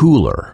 cooler.